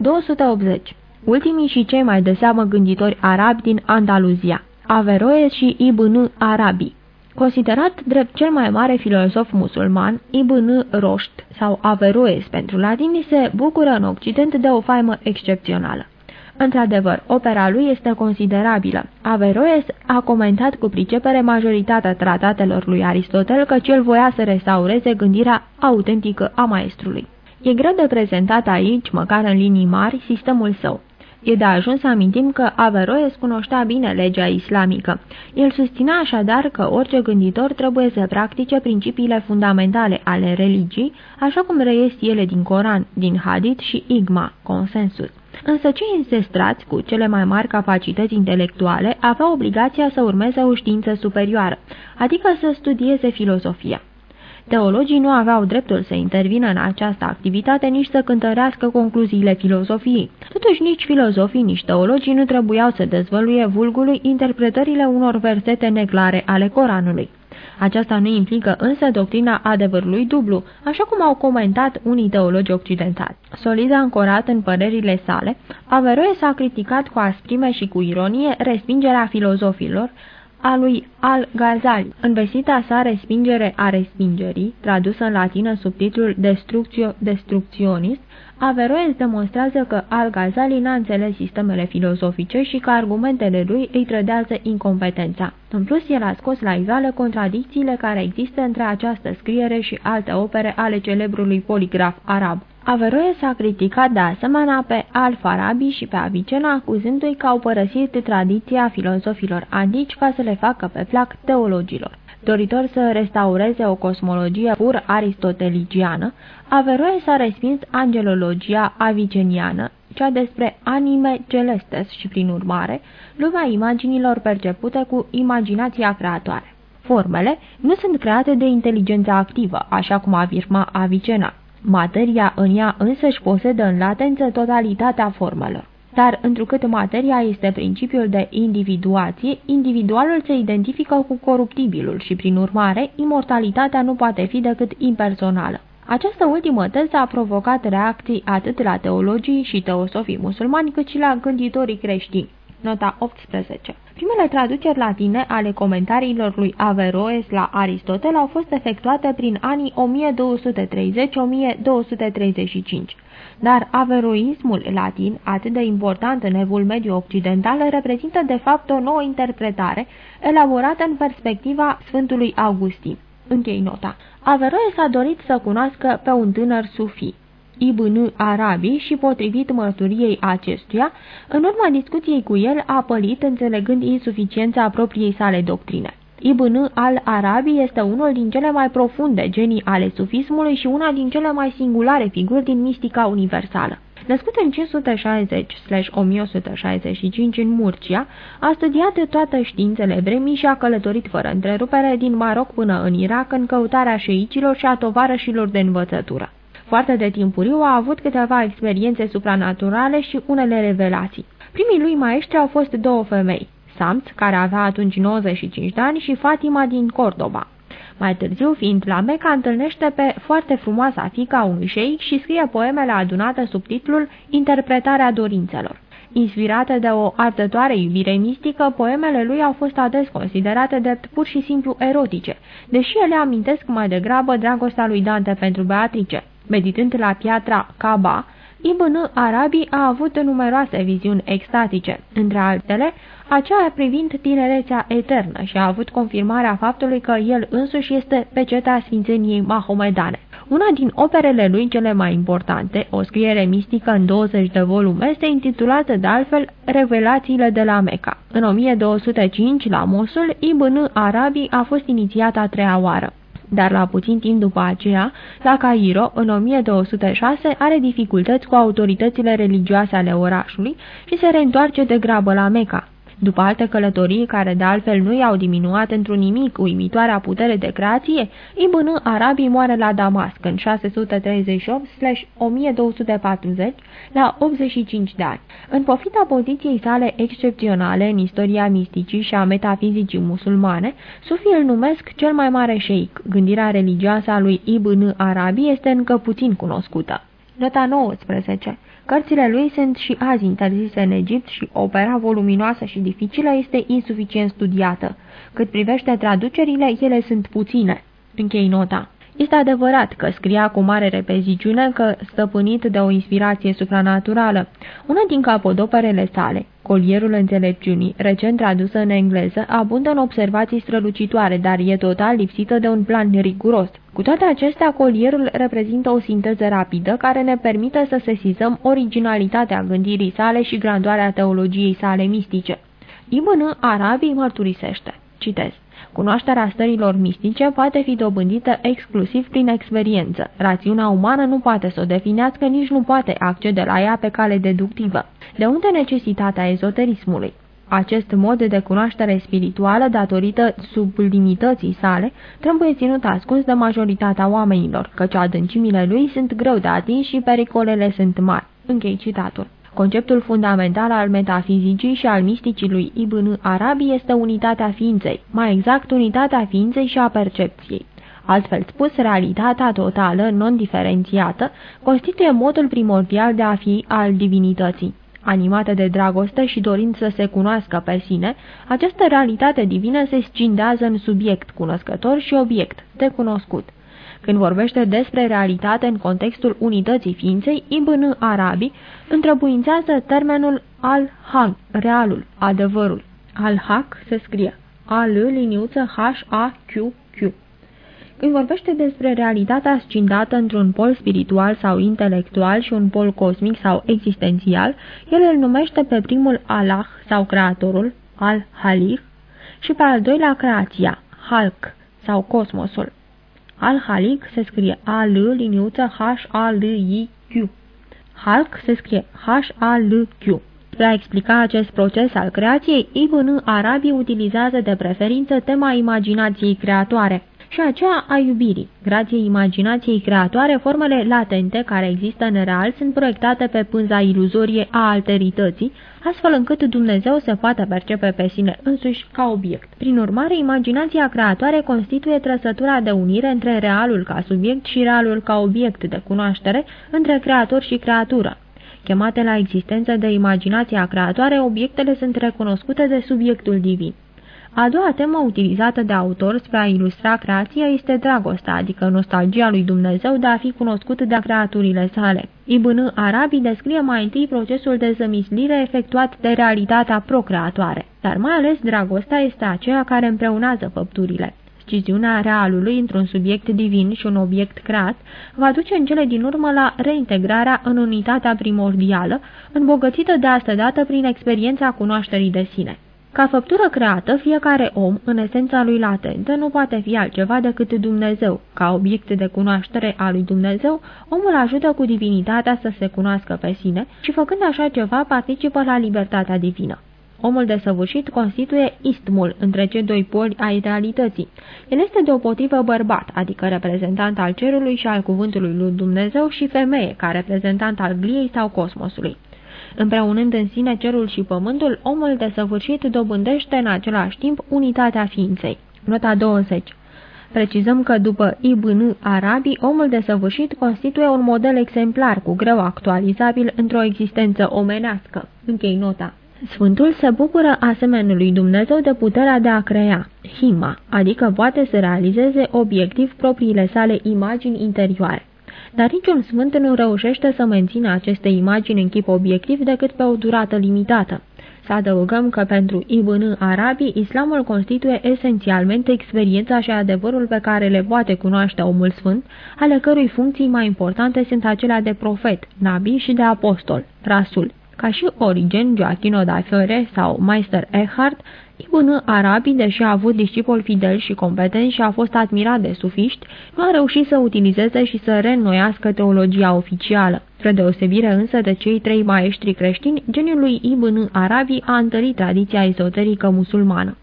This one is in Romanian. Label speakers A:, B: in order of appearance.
A: 280. Ultimii și cei mai de seamă gânditori arabi din Andaluzia Averroes și Ibn Arabi Considerat drept cel mai mare filozof musulman, Ibn Roșt sau Averroes pentru latini se bucură în Occident de o faimă excepțională. Într-adevăr, opera lui este considerabilă. Averroes a comentat cu pricepere majoritatea tratatelor lui Aristotel că cel voia să restaureze gândirea autentică a maestrului. E greu de prezentat aici, măcar în linii mari, sistemul său. E de ajuns să amintim că Averroes cunoștea bine legea islamică. El susținea așadar că orice gânditor trebuie să practice principiile fundamentale ale religiei, așa cum reies ele din Coran, din Hadith și Igma, consensus. Însă cei înzestrați cu cele mai mari capacități intelectuale aveau obligația să urmeze o știință superioară, adică să studieze filozofia. Teologii nu aveau dreptul să intervină în această activitate, nici să cântărească concluziile filozofiei. Totuși, nici filozofii, nici teologii nu trebuiau să dezvăluie vulgului interpretările unor versete neclare ale Coranului. Aceasta nu implică însă doctrina adevărului dublu, așa cum au comentat unii teologi occidentali. Solid ancorat în părerile sale, Averroes a criticat cu asprime și cu ironie respingerea filozofilor, a lui Al-Ghazali, în vesita sa Respingere a respingerii, tradusă în latină sub titlul Destructio Destructionis, Averroes demonstrează că Al-Ghazali n-a înțeles sistemele filozofice și că argumentele lui îi trădează incompetența. În plus, el a scos la iveală contradicțiile care există între această scriere și alte opere ale celebrului poligraf arab. Averroes a criticat de asemenea pe Al-Farabi și pe Avicena, acuzându-i că au părăsit tradiția filozofilor antici ca să le facă pe plac teologilor. Doritor să restaureze o cosmologie pur aristoteligiană, Averroes a respins angelologia aviceniană, cea despre anime celestes și, prin urmare, lumea imaginilor percepute cu imaginația creatoare. Formele nu sunt create de inteligența activă, așa cum afirma Avicena. Materia în ea însăși posedă în latență totalitatea formelor. Dar, întrucât materia este principiul de individuație, individualul se identifică cu coruptibilul și, prin urmare, imortalitatea nu poate fi decât impersonală. Această ultimă teză a provocat reacții atât la teologii și teosofii musulmani, cât și la gânditorii creștini. Nota 18 Primele traduceri latine ale comentariilor lui Averroes la Aristotel au fost efectuate prin anii 1230-1235, dar averroismul latin, atât de important în evul mediu occidental, reprezintă de fapt o nouă interpretare elaborată în perspectiva Sfântului Augustin. Închei nota. Averroes a dorit să cunoască pe un tânăr sufi. Ibn Arabi și potrivit mărturiei acestuia, în urma discuției cu el a pălit înțelegând insuficiența propriei sale doctrine. Ibn al-Arabi este unul din cele mai profunde genii ale sufismului și una din cele mai singulare figuri din mistica universală. Născut în 560-1165 în Murcia, a studiat toate științele vremii și a călătorit fără întrerupere din Maroc până în Irak în căutarea șeicilor și a tovarășilor de învățătură. Foarte de timpuriu a avut câteva experiențe supranaturale și unele revelații. Primii lui maestri au fost două femei, Samt, care avea atunci 95 de ani, și Fatima din Cordoba. Mai târziu, fiind la Meca, întâlnește pe foarte frumoasa fica unui șeic și scrie poemele adunate sub titlul Interpretarea dorințelor. Inspirate de o ardătoare iubire mistică, poemele lui au fost ades considerate drept pur și simplu erotice, deși ele amintesc mai degrabă dragostea lui Dante pentru Beatrice. Meditând la piatra Kaba, Ibn Arabi a avut numeroase viziuni extatice, între altele, aceea privind tinerețea eternă și a avut confirmarea faptului că el însuși este pecetea sfințeniei mahomedane. Una din operele lui cele mai importante, o scriere mistică în 20 de volume, este intitulată de altfel Revelațiile de la Meca. În 1205, la Mosul, Ibn Arabi a fost inițiat a treia oară dar la puțin timp după aceea, la Cairo, în 1206, are dificultăți cu autoritățile religioase ale orașului și se reîntoarce de grabă la Meca. După alte călătorii care de altfel nu i-au diminuat într-un nimic uimitoarea putere de creație, Ibn Arabi moare la Damasc în 638-1240 la 85 de ani. În pofita poziției sale excepționale în istoria misticii și a metafizicii musulmane, sufii îl numesc cel mai mare șeic. Gândirea religioasă a lui Ibn Arabi este încă puțin cunoscută. Nota 19. Cărțile lui sunt și azi interzise în Egipt și opera voluminoasă și dificilă este insuficient studiată. Cât privește traducerile, ele sunt puține. Închei nota. Este adevărat că scria cu mare repeziciune că stăpânit de o inspirație supranaturală. Una din capodoperele sale, Colierul înțelepciunii, recent tradusă în engleză, abundă în observații strălucitoare, dar e total lipsită de un plan riguros. Cu toate acestea, colierul reprezintă o sinteză rapidă care ne permite să sesizăm originalitatea gândirii sale și grandoarea teologiei sale mistice. Ibn Arabi mărturisește. Citez. Cunoașterea stărilor mistice poate fi dobândită exclusiv prin experiență. Rațiunea umană nu poate să o definească, nici nu poate accede la ea pe cale deductivă. De unde necesitatea ezoterismului? Acest mod de cunoaștere spirituală, datorită sublimității sale, trebuie ținut ascuns de majoritatea oamenilor, căci adâncimile lui sunt greu de atins și pericolele sunt mari. Închei citatul. Conceptul fundamental al metafizicii și al misticii lui Ibn Arabi este unitatea ființei, mai exact unitatea ființei și a percepției. Altfel spus, realitatea totală, non-diferențiată, constituie modul primordial de a fi al divinității. Animată de dragoste și dorind să se cunoască pe sine, această realitate divină se scindează în subiect cunoscător și obiect de cunoscut. Când vorbește despre realitate în contextul unității ființei, Ibn Arabi întrebuințează termenul al-haq, realul, adevărul. Al-haq se scrie al liniuță H-A-Q-Q. Când vorbește despre realitatea scindată într-un pol spiritual sau intelectual și un pol cosmic sau existențial, el îl numește pe primul Allah sau creatorul, al-Halih, și pe al doilea creația, Halk sau cosmosul. Al-Halik se scrie A-L, liniuță H-A-L-I-Q. Halk se scrie H-A-L-Q. Spre a explica acest proces al creației, Ibn Arabi utilizează de preferință tema imaginației creatoare și aceea a iubirii. Grație imaginației creatoare, formele latente care există în real sunt proiectate pe pânza iluzorie a alterității, astfel încât Dumnezeu se poate percepe pe sine însuși ca obiect. Prin urmare, imaginația creatoare constituie trăsătura de unire între realul ca subiect și realul ca obiect de cunoaștere, între creator și creatură. Chemate la existență de imaginația creatoare, obiectele sunt recunoscute de subiectul divin. A doua temă utilizată de autor spre a ilustra creația este dragostea, adică nostalgia lui Dumnezeu de a fi cunoscut de creaturile sale. Ibn Arabi descrie mai întâi procesul de zămislire efectuat de realitatea procreatoare, dar mai ales dragostea este aceea care împreunează făpturile. Sciziunea realului într-un subiect divin și un obiect creat va duce în cele din urmă la reintegrarea în unitatea primordială, îmbogățită de astădată prin experiența cunoașterii de sine. Ca făptură creată, fiecare om, în esența lui latentă, nu poate fi altceva decât Dumnezeu. Ca obiect de cunoaștere a lui Dumnezeu, omul ajută cu divinitatea să se cunoască pe sine și făcând așa ceva participă la libertatea divină. Omul desăvârșit constituie istmul între cei doi poli ai realității. El este deopotrivă bărbat, adică reprezentant al cerului și al cuvântului lui Dumnezeu și femeie, ca reprezentant al gliei sau cosmosului. Împreunând în sine cerul și pământul, omul desăvârșit dobândește în același timp unitatea ființei. Nota 20 Precizăm că după Ibn Arabi, omul desăvârșit constituie un model exemplar cu greu actualizabil într-o existență omenească. Închei nota. Sfântul se bucură asemenea lui Dumnezeu de puterea de a crea, hima, adică poate să realizeze obiectiv propriile sale imagini interioare. Dar niciun sfânt nu reușește să mențină aceste imagini în chip obiectiv decât pe o durată limitată. Să adăugăm că pentru Ibn Arabi, islamul constituie esențialmente experiența și adevărul pe care le poate cunoaște omul sfânt, ale cărui funcții mai importante sunt acelea de profet, nabi și de apostol, rasul. Ca și Origen, Gioachino da Fiore sau Meister Eckhart, Ibn Arabi, deși a avut discipol fidel și competent și a fost admirat de sufiști, nu a reușit să utilizeze și să reînnoiască teologia oficială. Spre deosebire însă de cei trei maestri creștini, geniul lui Ibn Arabi a întărit tradiția ezoterică musulmană.